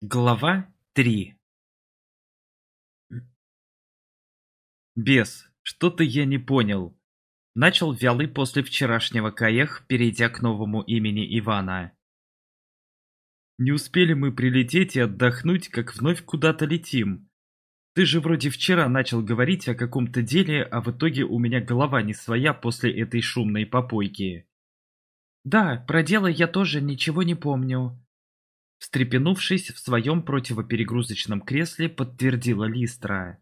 Глава 3 «Бес, что-то я не понял», — начал вялый после вчерашнего каях, перейдя к новому имени Ивана. «Не успели мы прилететь и отдохнуть, как вновь куда-то летим. Ты же вроде вчера начал говорить о каком-то деле, а в итоге у меня голова не своя после этой шумной попойки». «Да, про дело я тоже ничего не помню», встрепенувшись в своем противоперегрузочном кресле, подтвердила Листра.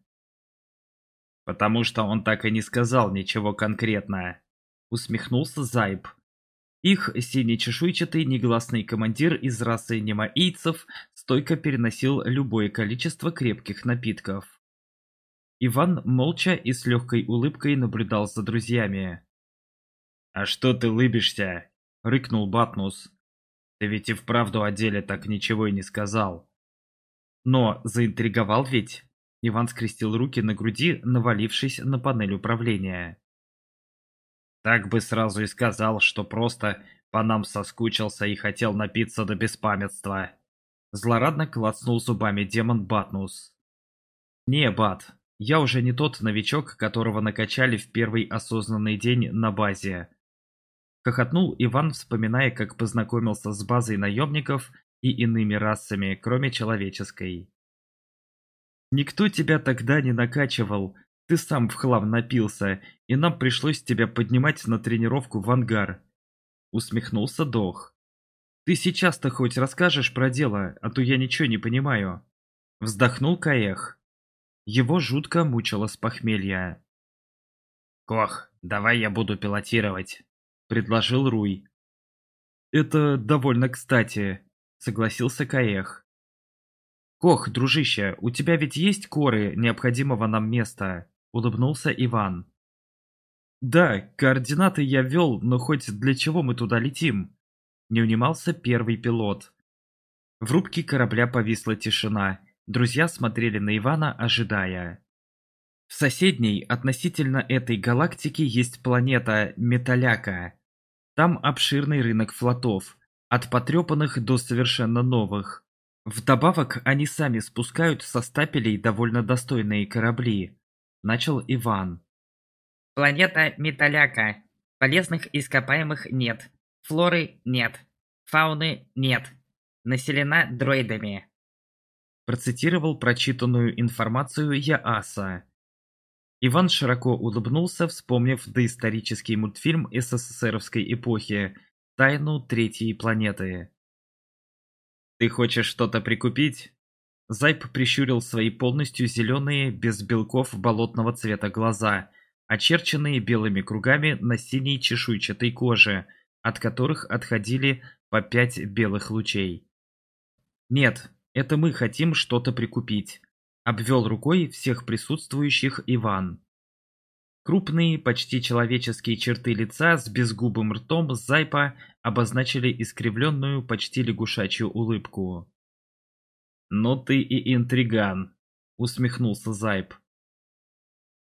«Потому что он так и не сказал ничего конкретное. — усмехнулся Зайб. Их сине-чешуйчатый негласный командир из расы немаийцев стойко переносил любое количество крепких напитков. Иван молча и с легкой улыбкой наблюдал за друзьями. «А что ты лыбишься?» — рыкнул Батнус. Ты ведь и вправду о деле так ничего и не сказал. Но заинтриговал ведь? Иван скрестил руки на груди, навалившись на панель управления. Так бы сразу и сказал, что просто по нам соскучился и хотел напиться до беспамятства. Злорадно клацнул зубами демон Батнус. «Не, Бат, я уже не тот новичок, которого накачали в первый осознанный день на базе. Хохотнул Иван, вспоминая, как познакомился с базой наемников и иными расами, кроме человеческой. «Никто тебя тогда не накачивал, ты сам в хлам напился, и нам пришлось тебя поднимать на тренировку в ангар». Усмехнулся Дох. «Ты сейчас-то хоть расскажешь про дело, а то я ничего не понимаю». Вздохнул Каех. Его жутко мучило с похмелья. «Кох, давай я буду пилотировать». — предложил Руй. «Это довольно кстати», — согласился Каех. «Кох, дружище, у тебя ведь есть коры необходимого нам места?» — улыбнулся Иван. «Да, координаты я ввел, но хоть для чего мы туда летим?» Не унимался первый пилот. В рубке корабля повисла тишина. Друзья смотрели на Ивана, ожидая. В соседней, относительно этой галактики, есть планета Металяка, там обширный рынок флотов, от потрепанных до совершенно новых. Вдобавок, они сами спускают со стапелей довольно достойные корабли. Начал Иван. Планета Металяка. Полезных ископаемых нет. Флоры нет. Фауны нет. Населена дроидами. Процитировал прочитанную информацию Яаса. Иван широко улыбнулся, вспомнив доисторический мультфильм СССРовской эпохи «Тайну третьей планеты». «Ты хочешь что-то прикупить?» Зайб прищурил свои полностью зеленые, без белков болотного цвета глаза, очерченные белыми кругами на синей чешуйчатой коже, от которых отходили по пять белых лучей. «Нет, это мы хотим что-то прикупить. Обвел рукой всех присутствующих Иван. Крупные, почти человеческие черты лица с безгубым ртом Зайпа обозначили искривленную, почти лягушачью улыбку. Но ты и интриган», — усмехнулся Зайп.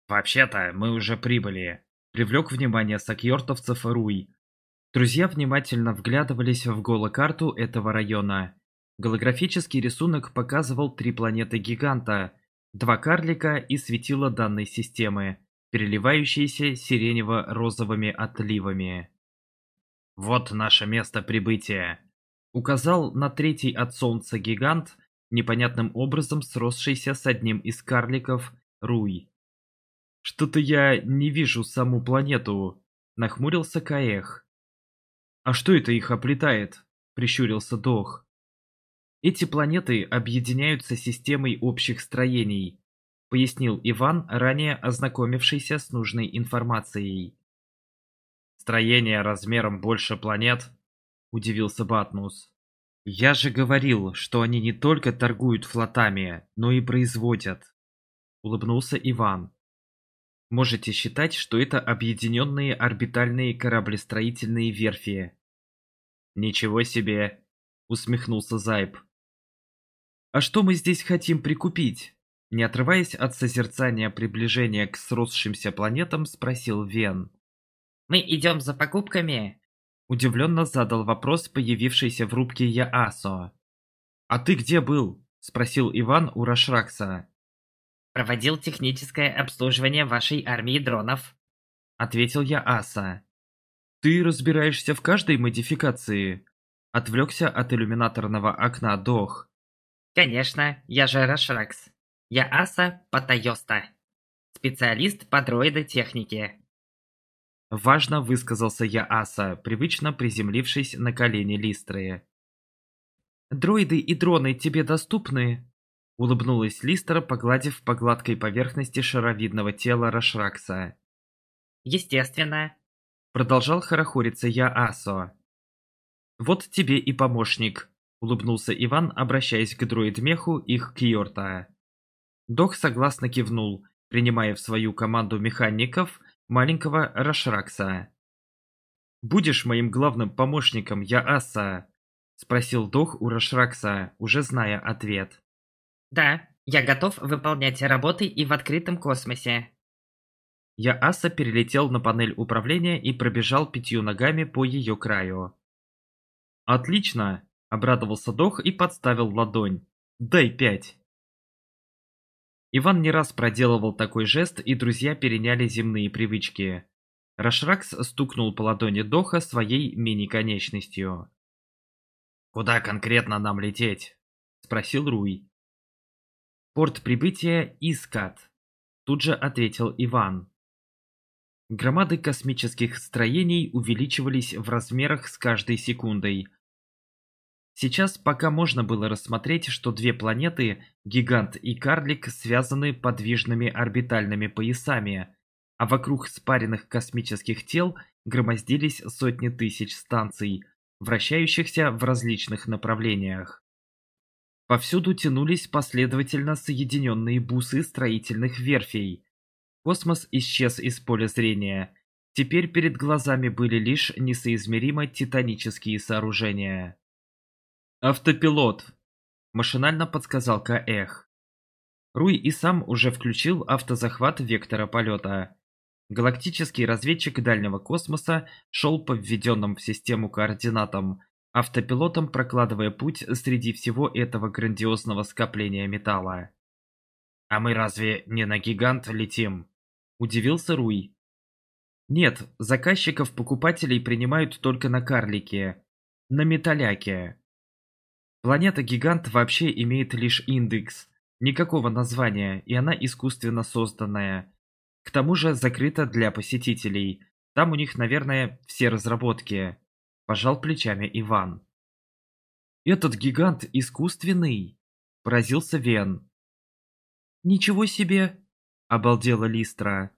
«Вообще-то мы уже прибыли», — привлек внимание сакьортовцев Руй. Друзья внимательно вглядывались в голокарту этого района. Голографический рисунок показывал три планеты-гиганта, два карлика и светило данной системы, переливающиеся сиренево-розовыми отливами. «Вот наше место прибытия», — указал на третий от Солнца гигант, непонятным образом сросшийся с одним из карликов Руй. «Что-то я не вижу саму планету», — нахмурился Каэх. «А что это их оплетает?» — прищурился Дох. Эти планеты объединяются системой общих строений, пояснил Иван, ранее ознакомившийся с нужной информацией. Строение размером больше планет? удивился Батнус. Я же говорил, что они не только торгуют флотами, но и производят, улыбнулся Иван. Можете считать, что это объединенные орбитальные кораблестроительные верфи. Ничего себе, усмехнулся Зайб. А что мы здесь хотим прикупить? Не отрываясь от созерцания приближения к сросшимся планетам, спросил Вен. «Мы идем за покупками?» Удивленно задал вопрос появившийся в рубке Яасо. «А ты где был?» – спросил Иван у Рашракса. «Проводил техническое обслуживание вашей армии дронов», – ответил Яаса. «Ты разбираешься в каждой модификации», – отвлекся от иллюминаторного окна Дох. Конечно, я же Рашракс. Я Аса Патайоста. Специалист по дроидотехнике. Важно высказался я Аса, привычно приземлившись на колени Листры. «Дроиды и дроны тебе доступны?» Улыбнулась Листра, погладив по гладкой поверхности шаровидного тела Рашракса. «Естественно», — продолжал хорохориться я Асо. «Вот тебе и помощник», — улыбнулся Иван, обращаясь к друидмеху и к Киортая. Дох согласно кивнул, принимая в свою команду механиков маленького Рашракса. «Будешь моим главным помощником, я Аса?» — спросил Дох у Рашракса, уже зная ответ. «Да, я готов выполнять работы и в открытом космосе». Я Аса перелетел на панель управления и пробежал пятью ногами по ее краю. «Отлично!» Обрадовался Дох и подставил ладонь. «Дай пять!» Иван не раз проделывал такой жест, и друзья переняли земные привычки. Рашракс стукнул по ладони Доха своей мини-конечностью. «Куда конкретно нам лететь?» – спросил Руй. «Порт прибытия Искат», – тут же ответил Иван. Громады космических строений увеличивались в размерах с каждой секундой – Сейчас пока можно было рассмотреть, что две планеты, гигант и карлик, связаны подвижными орбитальными поясами, а вокруг спаренных космических тел громоздились сотни тысяч станций, вращающихся в различных направлениях. Повсюду тянулись последовательно соединенные бусы строительных верфей. Космос исчез из поля зрения. Теперь перед глазами были лишь несоизмеримо титанические сооружения. «Автопилот!» – машинально подсказал Каэх. Руй и сам уже включил автозахват вектора полета. Галактический разведчик дальнего космоса шел по введенным в систему координатам, автопилотом прокладывая путь среди всего этого грандиозного скопления металла. «А мы разве не на гигант летим?» – удивился Руй. «Нет, заказчиков-покупателей принимают только на карлике, на металляке. Планета Гигант вообще имеет лишь индекс, никакого названия, и она искусственно созданная. К тому же закрыта для посетителей. Там у них, наверное, все разработки. Пожал плечами Иван. Этот гигант искусственный? Поразился Вен. Ничего себе! Обалдела Листра.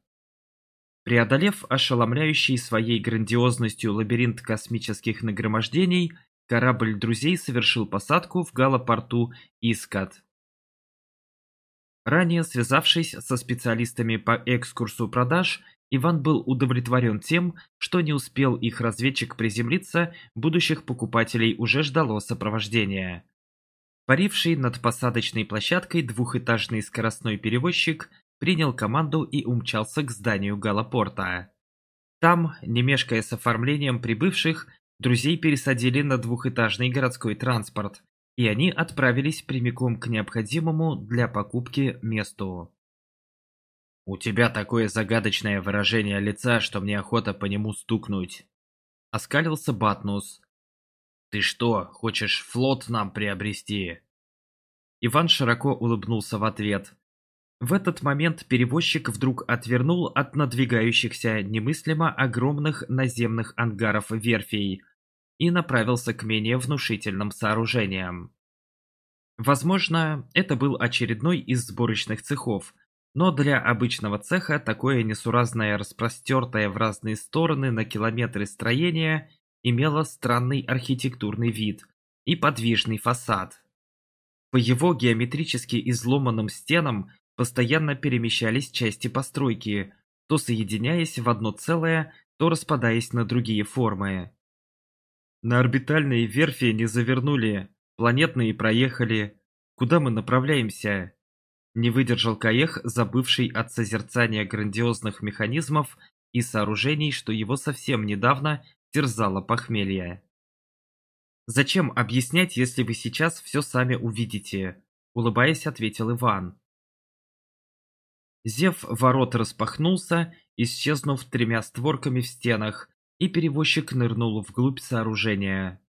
Преодолев ошеломляющий своей грандиозностью лабиринт космических нагромождений, Корабль друзей совершил посадку в гала-порту Искат. Ранее связавшись со специалистами по экскурсу продаж, Иван был удовлетворен тем, что не успел их разведчик приземлиться, будущих покупателей уже ждало сопровождение. Паривший над посадочной площадкой двухэтажный скоростной перевозчик принял команду и умчался к зданию галапорта. Там, не мешкая с оформлением прибывших, друзей пересадили на двухэтажный городской транспорт, и они отправились прямиком к необходимому для покупки месту. «У тебя такое загадочное выражение лица, что мне охота по нему стукнуть», — оскалился Батнус. «Ты что, хочешь флот нам приобрести?» Иван широко улыбнулся в ответ. В этот момент перевозчик вдруг отвернул от надвигающихся немыслимо огромных наземных ангаров верфей — и направился к менее внушительным сооружениям. Возможно, это был очередной из сборочных цехов, но для обычного цеха такое несуразное распростертое в разные стороны на километры строение имело странный архитектурный вид и подвижный фасад. По его геометрически изломанным стенам постоянно перемещались части постройки, то соединяясь в одно целое, то распадаясь на другие формы. На орбитальные верфи не завернули, планетные проехали. Куда мы направляемся? Не выдержал Каех, забывший от созерцания грандиозных механизмов и сооружений, что его совсем недавно терзало похмелье. «Зачем объяснять, если вы сейчас все сами увидите?» – улыбаясь, ответил Иван. Зев ворот распахнулся, исчезнув тремя створками в стенах, и перевозчик нырнул вглубь сооружения.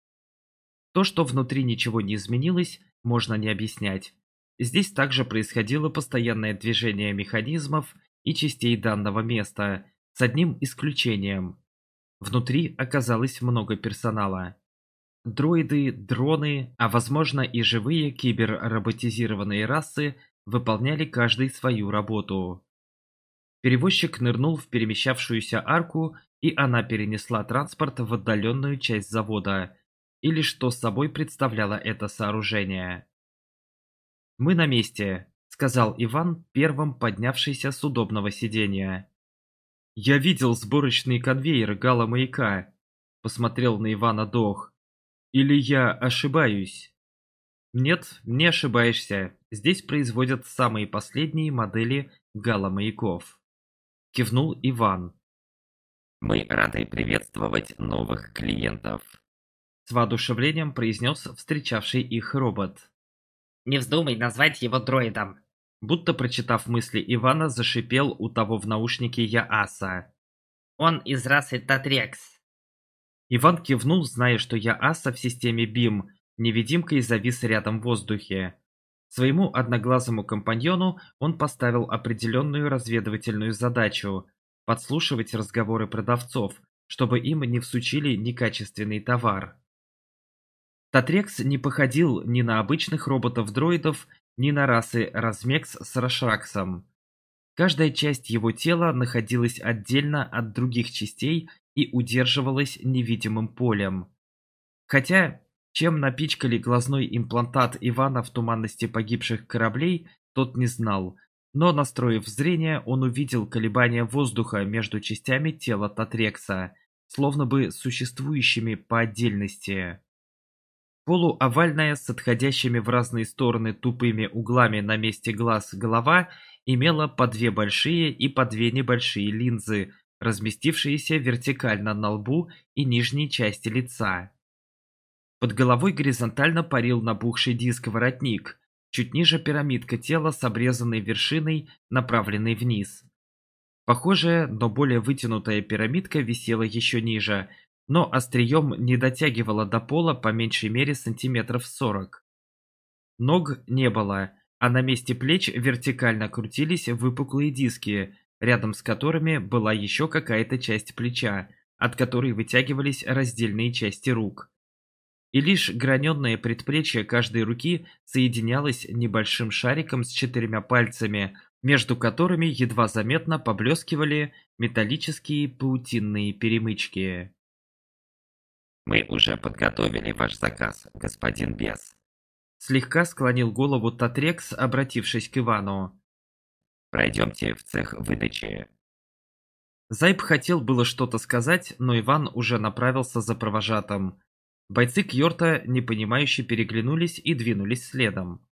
То, что внутри ничего не изменилось, можно не объяснять. Здесь также происходило постоянное движение механизмов и частей данного места, с одним исключением. Внутри оказалось много персонала. Дроиды, дроны, а возможно и живые киберроботизированные расы выполняли каждый свою работу. Перевозчик нырнул в перемещавшуюся арку и она перенесла транспорт в отдаленную часть завода, или что собой представляло это сооружение. «Мы на месте», — сказал Иван, первым поднявшийся с удобного сидения. «Я видел сборочный конвейер гала-маяка», — посмотрел на Ивана Дох. «Или я ошибаюсь?» «Нет, не ошибаешься. Здесь производят самые последние модели гала-маяков», — кивнул Иван. Мы рады приветствовать новых клиентов. С воодушевлением произнес встречавший их робот. Не вздумай назвать его дроидом. Будто прочитав мысли Ивана, зашипел у того в наушнике Яаса. Он из расы Татрекс. Иван кивнул, зная, что Яаса в системе БИМ, невидимкой завис рядом в воздухе. Своему одноглазому компаньону он поставил определенную разведывательную задачу подслушивать разговоры продавцов, чтобы им не всучили некачественный товар. Татрекс не походил ни на обычных роботов-дроидов, ни на расы Размекс с Рашраксом. Каждая часть его тела находилась отдельно от других частей и удерживалась невидимым полем. Хотя, чем напичкали глазной имплантат Ивана в туманности погибших кораблей, тот не знал, но, настроив зрение, он увидел колебания воздуха между частями тела Татрекса, словно бы существующими по отдельности. Полуовальная с отходящими в разные стороны тупыми углами на месте глаз голова имела по две большие и по две небольшие линзы, разместившиеся вертикально на лбу и нижней части лица. Под головой горизонтально парил набухший диск-воротник – Чуть ниже пирамидка тела с обрезанной вершиной, направленной вниз. Похожая, но более вытянутая пирамидка висела еще ниже, но острием не дотягивала до пола по меньшей мере сантиметров сорок. Ног не было, а на месте плеч вертикально крутились выпуклые диски, рядом с которыми была еще какая-то часть плеча, от которой вытягивались раздельные части рук и лишь граненное предплечье каждой руки соединялось небольшим шариком с четырьмя пальцами, между которыми едва заметно поблескивали металлические паутинные перемычки. «Мы уже подготовили ваш заказ, господин Бес», слегка склонил голову Татрекс, обратившись к Ивану. «Пройдемте в цех выдачи». Зайб хотел было что-то сказать, но Иван уже направился за провожатым. Бойцы Кьорта непонимающе переглянулись и двинулись следом.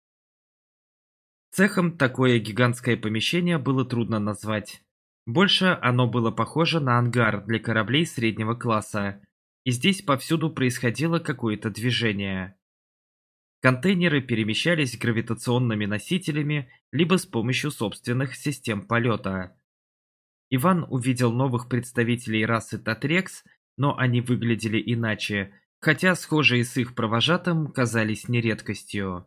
Цехом такое гигантское помещение было трудно назвать. Больше оно было похоже на ангар для кораблей среднего класса, и здесь повсюду происходило какое-то движение. Контейнеры перемещались гравитационными носителями либо с помощью собственных систем полета. Иван увидел новых представителей расы Татрекс, но они выглядели иначе, хотя схожие с их провожатым казались не редкостью.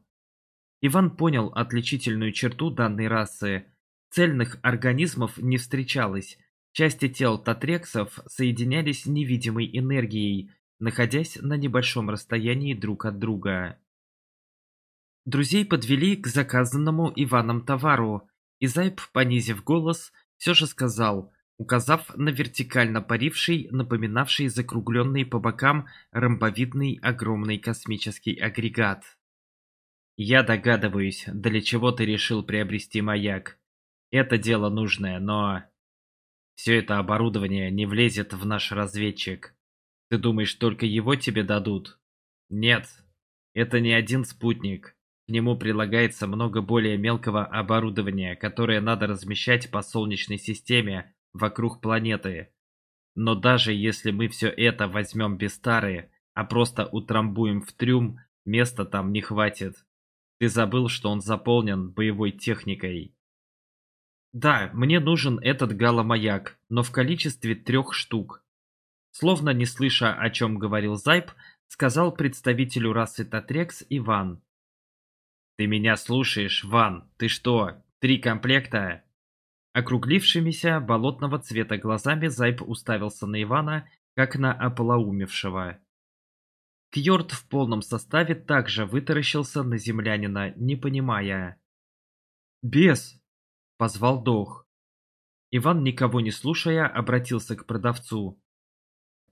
Иван понял отличительную черту данной расы. Цельных организмов не встречалось. Части тел татрексов соединялись невидимой энергией, находясь на небольшом расстоянии друг от друга. Друзей подвели к заказанному Иваном товару, и Зайб, понизив голос, все же сказал, указав на вертикально паривший, напоминавший закругленный по бокам ромбовидный огромный космический агрегат. «Я догадываюсь, для чего ты решил приобрести маяк. Это дело нужное, но...» «Все это оборудование не влезет в наш разведчик. Ты думаешь, только его тебе дадут?» «Нет, это не один спутник. К нему прилагается много более мелкого оборудования, которое надо размещать по Солнечной системе вокруг планеты. Но даже если мы все это возьмем без тары, а просто утрамбуем в трюм, места там не хватит. Ты забыл, что он заполнен боевой техникой. Да, мне нужен этот галомаяк, но в количестве трех штук. Словно не слыша, о чем говорил Зайб, сказал представителю расы Татрекс Иван. Ты меня слушаешь, Ван? Ты что, три комплекта? Округлившимися болотного цвета глазами Зайб уставился на Ивана, как на ополоумевшего. Кьорд в полном составе также вытаращился на землянина, не понимая. «Бес!» — позвал Дох. Иван, никого не слушая, обратился к продавцу.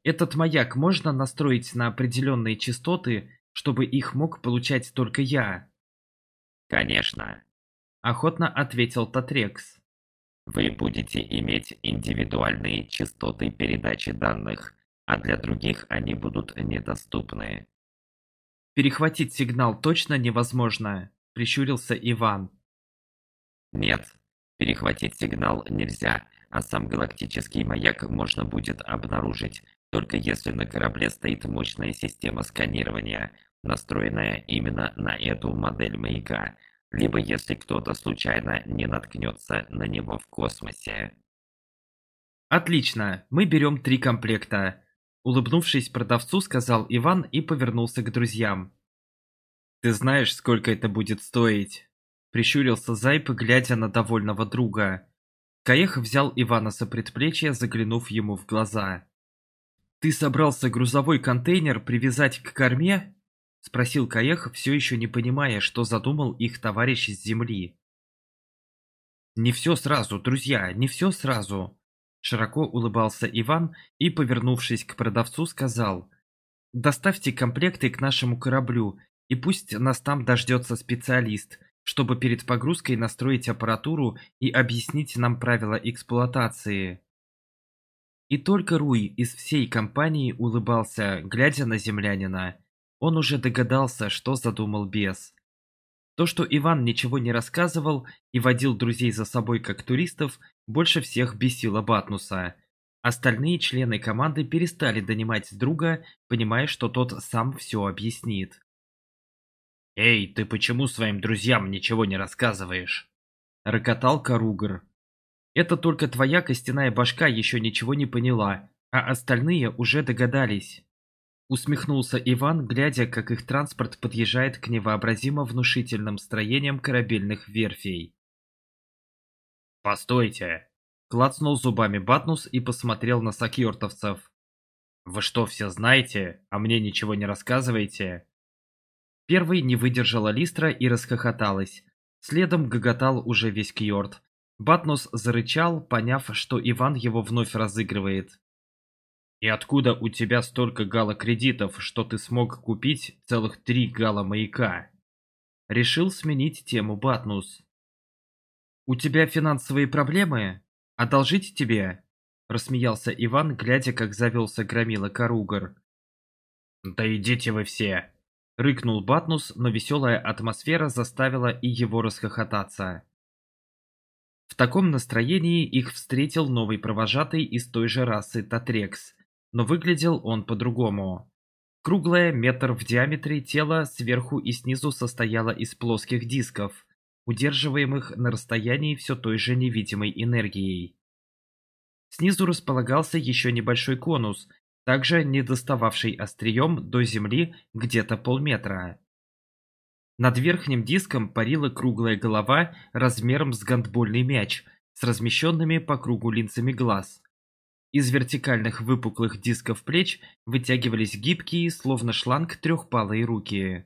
«Этот маяк можно настроить на определенные частоты, чтобы их мог получать только я?» «Конечно», — охотно ответил Татрекс. Вы будете иметь индивидуальные частоты передачи данных, а для других они будут недоступны. Перехватить сигнал точно невозможно, прищурился Иван. Нет, перехватить сигнал нельзя, а сам галактический маяк можно будет обнаружить, только если на корабле стоит мощная система сканирования, настроенная именно на эту модель маяка, либо если кто-то случайно не наткнется на него в космосе. «Отлично, мы берем три комплекта», – улыбнувшись продавцу, сказал Иван и повернулся к друзьям. «Ты знаешь, сколько это будет стоить?» – прищурился Зайп, глядя на довольного друга. Каех взял Ивана за предплечье, заглянув ему в глаза. «Ты собрался грузовой контейнер привязать к корме?» — спросил Каех, все еще не понимая, что задумал их товарищ с земли. «Не все сразу, друзья, не все сразу!» Широко улыбался Иван и, повернувшись к продавцу, сказал «Доставьте комплекты к нашему кораблю, и пусть нас там дождется специалист, чтобы перед погрузкой настроить аппаратуру и объяснить нам правила эксплуатации». И только Руй из всей компании улыбался, глядя на землянина – он уже догадался, что задумал бес. То, что Иван ничего не рассказывал и водил друзей за собой как туристов, больше всех бесило Батнуса. Остальные члены команды перестали донимать друга, понимая, что тот сам все объяснит. «Эй, ты почему своим друзьям ничего не рассказываешь?» — рокотал Каругар. «Это только твоя костяная башка еще ничего не поняла, а остальные уже догадались» усмехнулся Иван, глядя, как их транспорт подъезжает к невообразимо внушительным строениям корабельных верфей. «Постойте!» – клацнул зубами Батнус и посмотрел на сокьёртовцев. «Вы что, все знаете, а мне ничего не рассказываете?» Первый не выдержала Листра и расхохоталась. Следом гоготал уже весь Кьорд. Батнус зарычал, поняв, что Иван его вновь разыгрывает. И откуда у тебя столько гала-кредитов, что ты смог купить целых три гала-маяка? Решил сменить тему Батнус. У тебя финансовые проблемы? Одолжить тебе? Рассмеялся Иван, глядя, как завелся громила Каругар. Да идите вы все! Рыкнул Батнус, но веселая атмосфера заставила и его расхохотаться. В таком настроении их встретил новый провожатый из той же расы Татрекс – но выглядел он по-другому. Круглое, метр в диаметре тело сверху и снизу состояло из плоских дисков, удерживаемых на расстоянии все той же невидимой энергией. Снизу располагался еще небольшой конус, также не достававший острием до земли где-то полметра. Над верхним диском парила круглая голова размером с гандбольный мяч с размещенными по кругу линзами глаз. Из вертикальных выпуклых дисков плеч вытягивались гибкие, словно шланг, трехпалые руки.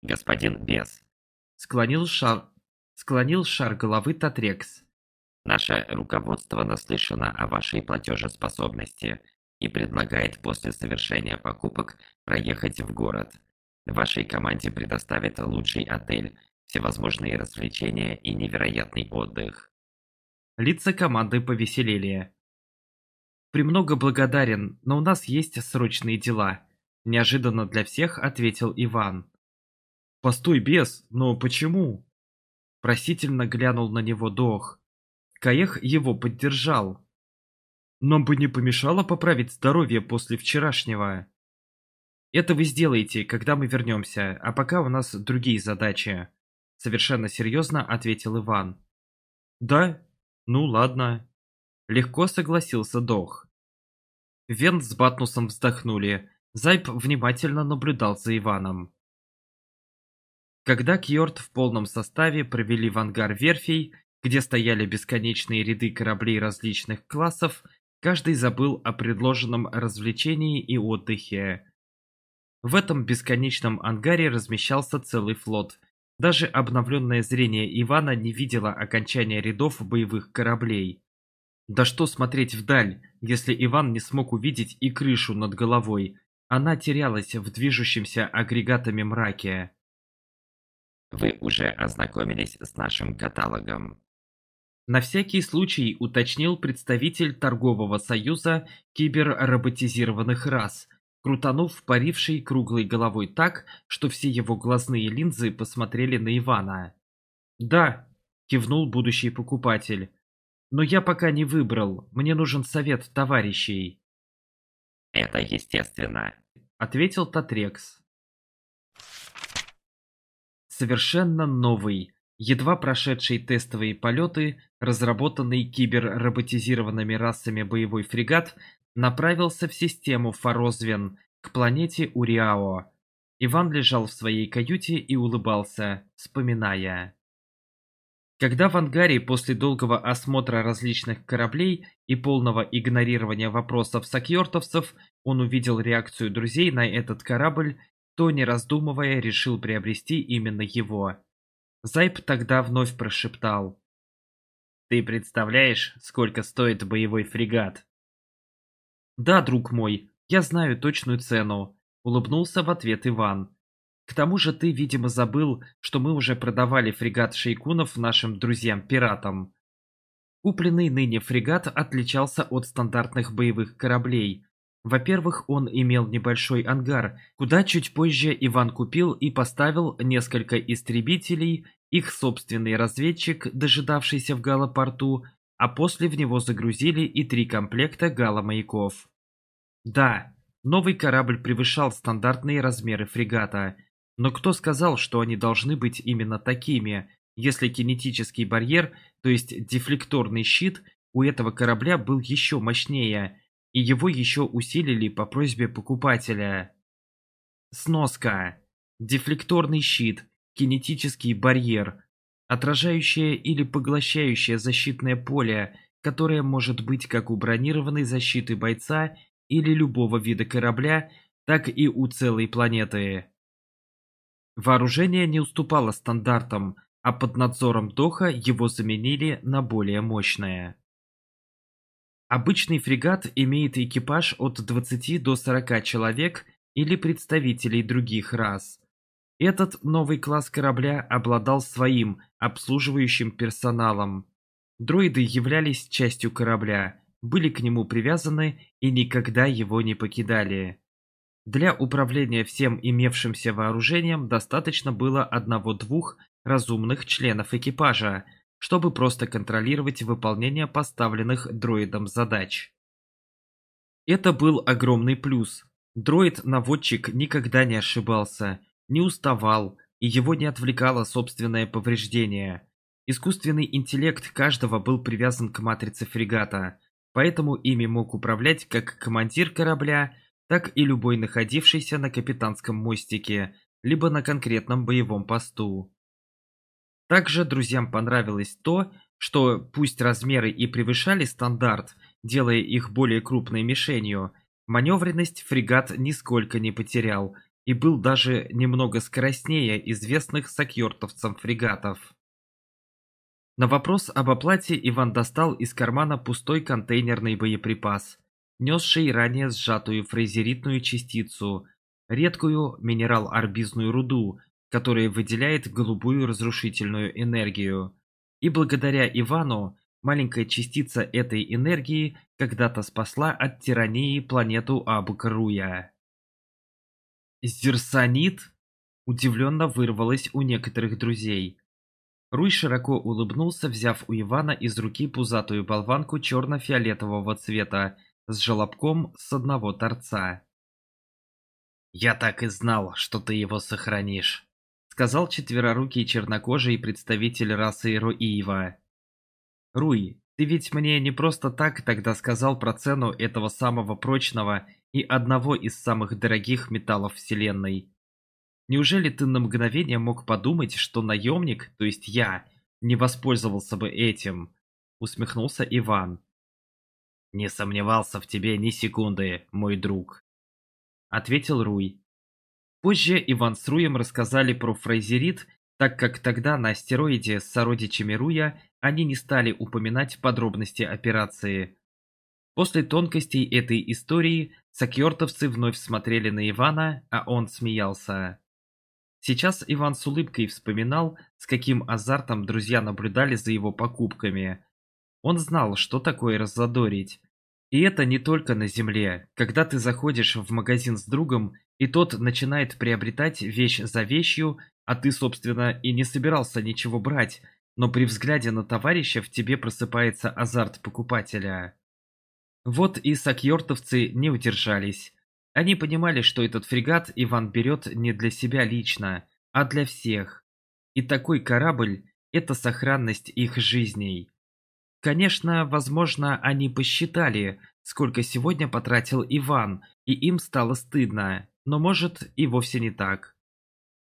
«Господин бес!» Склонил шар... Склонил шар головы Татрекс. «Наше руководство наслышано о вашей платежеспособности и предлагает после совершения покупок проехать в город. Вашей команде предоставят лучший отель, всевозможные развлечения и невероятный отдых». Лица команды повеселели. «Премного благодарен, но у нас есть срочные дела», – неожиданно для всех ответил Иван. «Постой, бес, но почему?» Просительно глянул на него Дох. Каех его поддержал. «Нам бы не помешало поправить здоровье после вчерашнего». «Это вы сделаете, когда мы вернемся, а пока у нас другие задачи», — совершенно серьезно ответил Иван. «Да? Ну ладно». Легко согласился Дох. Верн с Батнусом вздохнули. Зайб внимательно наблюдал за Иваном. Когда Кьорд в полном составе провели в ангар верфей, где стояли бесконечные ряды кораблей различных классов, каждый забыл о предложенном развлечении и отдыхе. В этом бесконечном ангаре размещался целый флот. Даже обновленное зрение Ивана не видело окончания рядов боевых кораблей. Да что смотреть вдаль, если Иван не смог увидеть и крышу над головой. Она терялась в движущемся агрегатами мраке. Вы уже ознакомились с нашим каталогом. На всякий случай уточнил представитель торгового союза киберроботизированных рас, крутанув паривший круглой головой так, что все его глазные линзы посмотрели на Ивана. «Да», — кивнул будущий покупатель, но я пока не выбрал. Мне нужен совет товарищей. Это естественно, ответил Татрекс. Совершенно новый, едва прошедший тестовые полеты, разработанный киберроботизированными расами боевой фрегат, направился в систему Форозвен к планете Уриао. Иван лежал в своей каюте и улыбался, вспоминая. Когда в ангаре после долгого осмотра различных кораблей и полного игнорирования вопросов сакьортовцев он увидел реакцию друзей на этот корабль, то, не раздумывая, решил приобрести именно его. Зайб тогда вновь прошептал. «Ты представляешь, сколько стоит боевой фрегат?» «Да, друг мой, я знаю точную цену», — улыбнулся в ответ Иван. К тому же ты, видимо, забыл, что мы уже продавали фрегат шейкунов нашим друзьям-пиратам. Купленный ныне фрегат отличался от стандартных боевых кораблей. Во-первых, он имел небольшой ангар, куда чуть позже Иван купил и поставил несколько истребителей, их собственный разведчик, дожидавшийся в галопорту, а после в него загрузили и три комплекта галомаяков. Да, новый корабль превышал стандартные размеры фрегата – но кто сказал, что они должны быть именно такими, если кинетический барьер, то есть дефлекторный щит, у этого корабля был еще мощнее, и его еще усилили по просьбе покупателя. Сноска. Дефлекторный щит, кинетический барьер, отражающее или поглощающее защитное поле, которое может быть как у бронированной защиты бойца или любого вида корабля, так и у целой планеты. Вооружение не уступало стандартам, а под надзором Доха его заменили на более мощное. Обычный фрегат имеет экипаж от 20 до 40 человек или представителей других рас. Этот новый класс корабля обладал своим обслуживающим персоналом. Дроиды являлись частью корабля, были к нему привязаны и никогда его не покидали. Для управления всем имевшимся вооружением достаточно было одного-двух разумных членов экипажа, чтобы просто контролировать выполнение поставленных дроидом задач. Это был огромный плюс. Дроид-наводчик никогда не ошибался, не уставал, и его не отвлекало собственное повреждение. Искусственный интеллект каждого был привязан к матрице фрегата, поэтому ими мог управлять как командир корабля – так и любой находившийся на капитанском мостике, либо на конкретном боевом посту. Также друзьям понравилось то, что пусть размеры и превышали стандарт, делая их более крупной мишенью, маневренность фрегат нисколько не потерял и был даже немного скоростнее известных сакьортовцам фрегатов. На вопрос об оплате Иван достал из кармана пустой контейнерный боеприпас – несший ранее сжатую фрезеритную частицу, редкую минерал-арбизную руду, которая выделяет голубую разрушительную энергию. И благодаря Ивану, маленькая частица этой энергии когда-то спасла от тирании планету Абукаруя. «Зерсанит?» – удивленно вырвалось у некоторых друзей. Руй широко улыбнулся, взяв у Ивана из руки пузатую болванку черно-фиолетового цвета с желобком с одного торца. «Я так и знал, что ты его сохранишь», — сказал четверорукий чернокожий представитель расы Руиева. «Руи, ты ведь мне не просто так тогда сказал про цену этого самого прочного и одного из самых дорогих металлов Вселенной. Неужели ты на мгновение мог подумать, что наемник, то есть я, не воспользовался бы этим?» — усмехнулся Иван. «Не сомневался в тебе ни секунды, мой друг», — ответил Руй. Позже Иван с Руем рассказали про фрейзерит, так как тогда на астероиде с сородичами Руя они не стали упоминать подробности операции. После тонкостей этой истории сакьортовцы вновь смотрели на Ивана, а он смеялся. Сейчас Иван с улыбкой вспоминал, с каким азартом друзья наблюдали за его покупками. Он знал, что такое раззадорить, и это не только на земле. Когда ты заходишь в магазин с другом, и тот начинает приобретать вещь за вещью, а ты, собственно, и не собирался ничего брать, но при взгляде на товарища в тебе просыпается азарт покупателя. Вот и сакьортовцы не удержались. Они понимали, что этот фрегат Иван берет не для себя лично, а для всех. И такой корабль – это сохранность их жизней. Конечно, возможно, они посчитали, сколько сегодня потратил Иван, и им стало стыдно, но может и вовсе не так.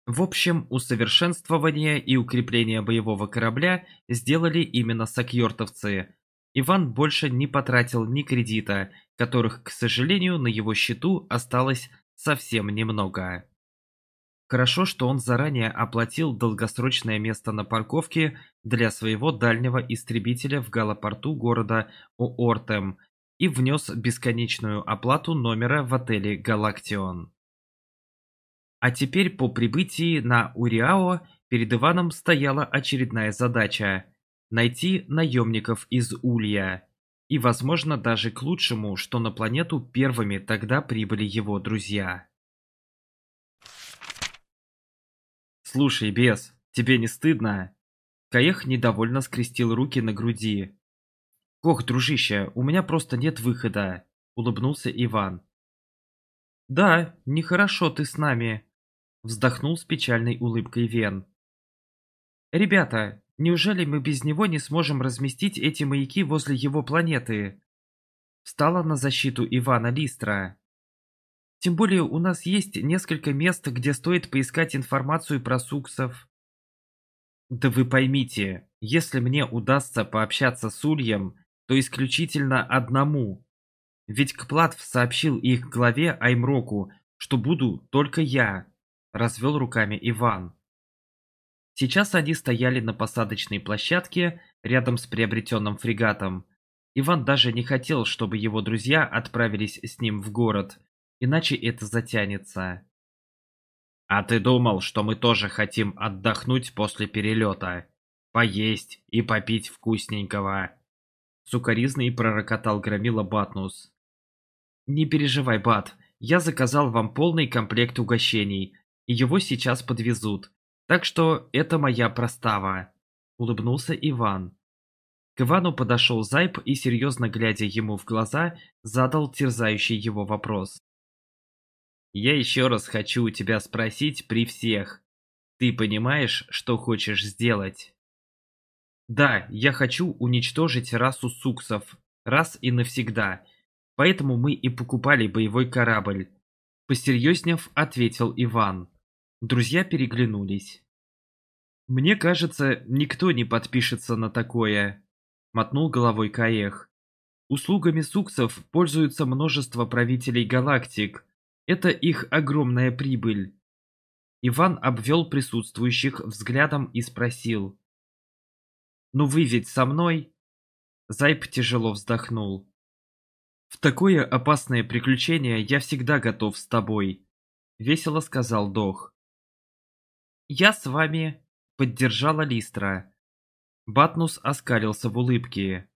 В общем, усовершенствование и укрепление боевого корабля сделали именно сакьортовцы. Иван больше не потратил ни кредита, которых, к сожалению, на его счету осталось совсем немного. Хорошо, что он заранее оплатил долгосрочное место на парковке для своего дальнего истребителя в галопорту города Оортем и внес бесконечную оплату номера в отеле «Галактион». А теперь по прибытии на Уриао перед Иваном стояла очередная задача – найти наемников из Улья. И, возможно, даже к лучшему, что на планету первыми тогда прибыли его друзья. «Слушай, бес, тебе не стыдно?» Каех недовольно скрестил руки на груди. «Кох, дружище, у меня просто нет выхода», — улыбнулся Иван. «Да, нехорошо ты с нами», — вздохнул с печальной улыбкой Вен. «Ребята, неужели мы без него не сможем разместить эти маяки возле его планеты?» Встала на защиту Ивана Листра. Тем более у нас есть несколько мест, где стоит поискать информацию про суксов. Да вы поймите, если мне удастся пообщаться с Ульем, то исключительно одному. Ведь Кплатв сообщил их главе Аймроку, что буду только я, развел руками Иван. Сейчас они стояли на посадочной площадке рядом с приобретенным фрегатом. Иван даже не хотел, чтобы его друзья отправились с ним в город – иначе это затянется. А ты думал, что мы тоже хотим отдохнуть после перелета? Поесть и попить вкусненького. Сукаризный пророкотал громила Батнус. Не переживай, Бат, я заказал вам полный комплект угощений, и его сейчас подвезут. Так что это моя простава. Улыбнулся Иван. К Ивану подошел Зайб и, серьезно глядя ему в глаза, задал терзающий его вопрос. Я еще раз хочу у тебя спросить при всех. Ты понимаешь, что хочешь сделать? Да, я хочу уничтожить расу суксов. Раз и навсегда. Поэтому мы и покупали боевой корабль. Посерьезнев, ответил Иван. Друзья переглянулись. «Мне кажется, никто не подпишется на такое», — мотнул головой Каех. «Услугами суксов пользуются множество правителей галактик, это их огромная прибыль. Иван обвел присутствующих взглядом и спросил. «Ну вы ведь со мной?» Зайб тяжело вздохнул. «В такое опасное приключение я всегда готов с тобой», — весело сказал Дох. «Я с вами», — поддержала Листра. Батнус оскалился в улыбке.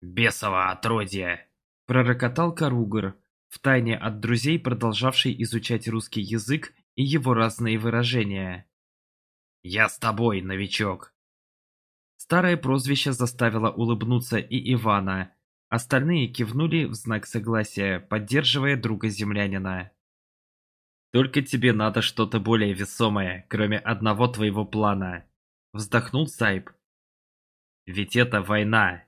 «Бесово отродье!» — пророкотал Каругар втайне от друзей продолжавший изучать русский язык и его разные выражения. «Я с тобой, новичок!» Старое прозвище заставило улыбнуться и Ивана. Остальные кивнули в знак согласия, поддерживая друга землянина. «Только тебе надо что-то более весомое, кроме одного твоего плана», — вздохнул Сайб. «Ведь это война.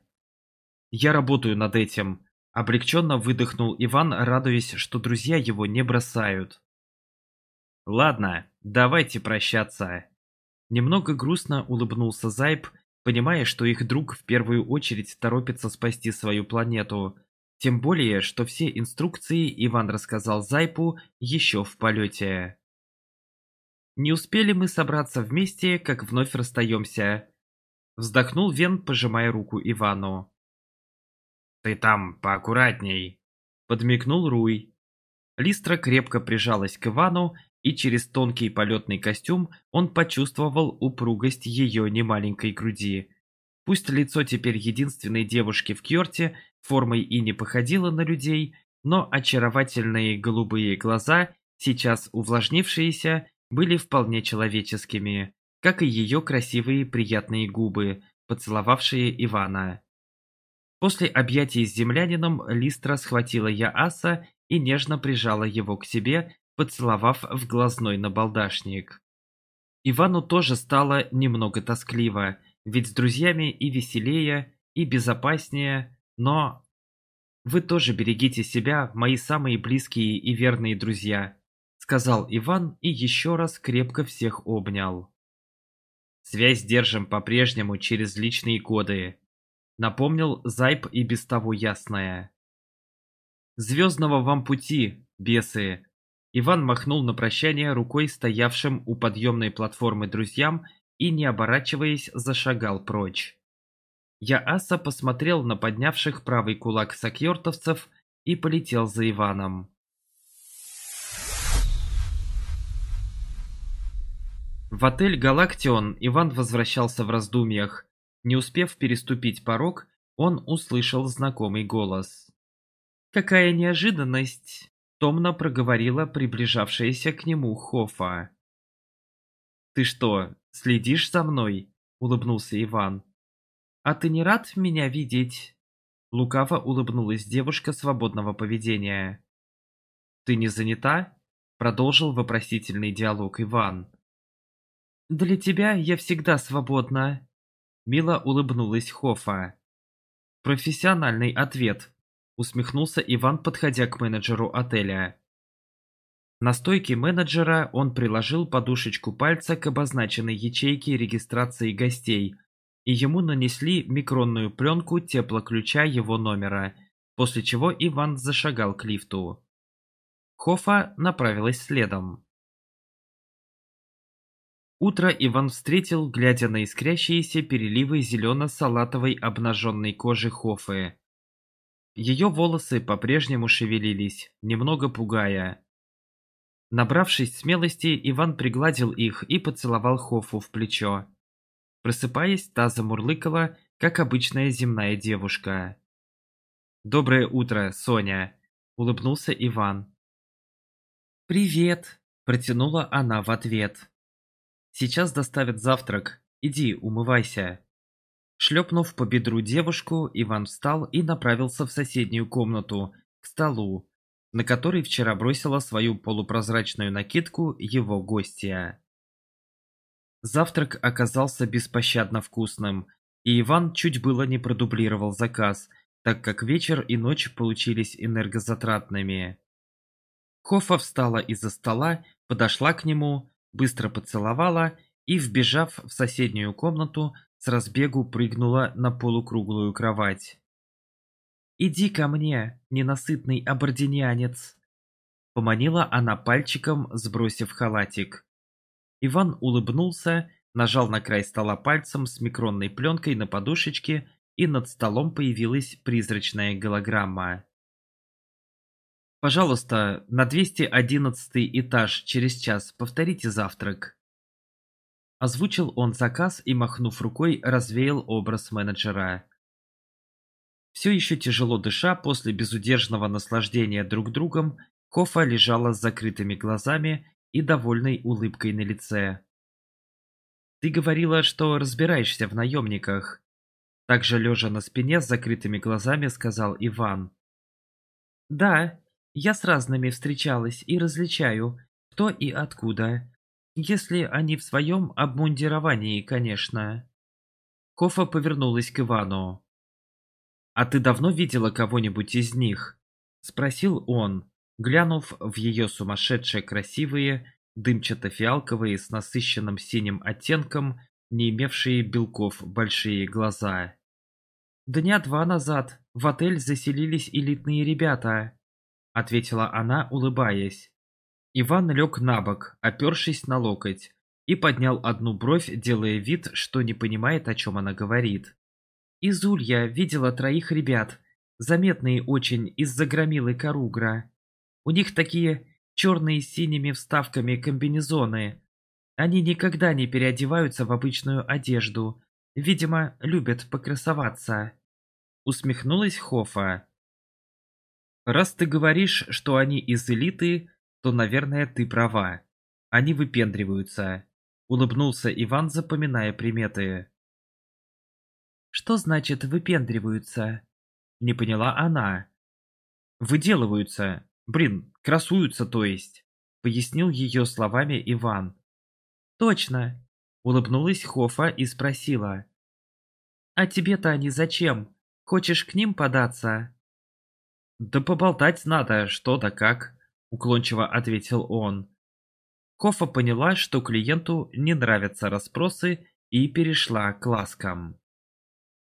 Я работаю над этим, Облегченно выдохнул Иван, радуясь, что друзья его не бросают. «Ладно, давайте прощаться». Немного грустно улыбнулся Зайб, понимая, что их друг в первую очередь торопится спасти свою планету. Тем более, что все инструкции Иван рассказал Зайпу еще в полете. Не успели мы собраться вместе, как вновь расстаемся. Вздохнул Вен, пожимая руку Ивану ты там поаккуратней!» — подмигнул Руй. Листра крепко прижалась к Ивану, и через тонкий полетный костюм он почувствовал упругость ее немаленькой груди. Пусть лицо теперь единственной девушки в Кьорте формой и не походило на людей, но очаровательные голубые глаза, сейчас увлажнившиеся, были вполне человеческими, как и ее красивые приятные губы, поцеловавшие Ивана. После объятий с землянином Листра схватила Яаса и нежно прижала его к себе, поцеловав в глазной набалдашник. Ивану тоже стало немного тоскливо, ведь с друзьями и веселее, и безопаснее, но... «Вы тоже берегите себя, мои самые близкие и верные друзья», сказал Иван и еще раз крепко всех обнял. «Связь держим по-прежнему через личные годы напомнил Зайб и без того ясное. «Звездного вам пути, бесы!» Иван махнул на прощание рукой стоявшим у подъемной платформы друзьям и, не оборачиваясь, зашагал прочь. Яаса посмотрел на поднявших правый кулак сакьертовцев и полетел за Иваном. В отель «Галактион» Иван возвращался в раздумьях – не успев переступить порог, он услышал знакомый голос. «Какая неожиданность!» — томно проговорила приближавшаяся к нему Хофа. «Ты что, следишь за мной?» — улыбнулся Иван. «А ты не рад меня видеть?» Лукаво улыбнулась девушка свободного поведения. «Ты не занята?» — продолжил вопросительный диалог Иван. «Для тебя я всегда свободна», Мило улыбнулась Хофа. «Профессиональный ответ», – усмехнулся Иван, подходя к менеджеру отеля. На стойке менеджера он приложил подушечку пальца к обозначенной ячейке регистрации гостей, и ему нанесли микронную пленку теплоключа его номера, после чего Иван зашагал к лифту. Хофа направилась следом. Утро Иван встретил, глядя на искрящиеся переливы зелено-салатовой обнаженной кожи Хофы. Ее волосы по-прежнему шевелились, немного пугая. Набравшись смелости, Иван пригладил их и поцеловал Хофу в плечо. Просыпаясь, та замурлыкала, как обычная земная девушка. «Доброе утро, Соня!» – улыбнулся Иван. «Привет!» – протянула она в ответ. Сейчас доставят завтрак. Иди, умывайся. Шлепнув по бедру девушку, Иван встал и направился в соседнюю комнату, к столу, на который вчера бросила свою полупрозрачную накидку его гостья. Завтрак оказался беспощадно вкусным, и Иван чуть было не продублировал заказ, так как вечер и ночь получились энергозатратными. Хофа встала из-за стола, подошла к нему, быстро поцеловала и, вбежав в соседнюю комнату, с разбегу прыгнула на полукруглую кровать. «Иди ко мне, ненасытный абординянец!» Поманила она пальчиком, сбросив халатик. Иван улыбнулся, нажал на край стола пальцем с микронной пленкой на подушечке, и над столом появилась призрачная голограмма. Пожалуйста, на 211 этаж через час повторите завтрак. Озвучил он заказ и, махнув рукой, развеял образ менеджера. Все еще тяжело дыша после безудержного наслаждения друг другом, Кофа лежала с закрытыми глазами и довольной улыбкой на лице. «Ты говорила, что разбираешься в наемниках», — также лежа на спине с закрытыми глазами сказал Иван. «Да, я с разными встречалась и различаю, кто и откуда. Если они в своем обмундировании, конечно. Кофа повернулась к Ивану. «А ты давно видела кого-нибудь из них?» — спросил он, глянув в ее сумасшедшие красивые, дымчато-фиалковые с насыщенным синим оттенком, не имевшие белков большие глаза. Дня два назад в отель заселились элитные ребята. — ответила она, улыбаясь. Иван лег на бок, опершись на локоть, и поднял одну бровь, делая вид, что не понимает, о чем она говорит. «Изулья видела троих ребят, заметные очень из-за громилы Каругра. У них такие черные с синими вставками комбинезоны. Они никогда не переодеваются в обычную одежду. Видимо, любят покрасоваться». Усмехнулась Хофа. Раз ты говоришь, что они из элиты, то, наверное, ты права. Они выпендриваются. Улыбнулся Иван, запоминая приметы. Что значит «выпендриваются»? Не поняла она. «Выделываются. Блин, красуются, то есть», — пояснил ее словами Иван. «Точно», — улыбнулась Хофа и спросила. «А тебе-то они зачем? Хочешь к ним податься?» «Да поболтать надо, что да как», — уклончиво ответил он. Кофа поняла, что клиенту не нравятся расспросы, и перешла к ласкам.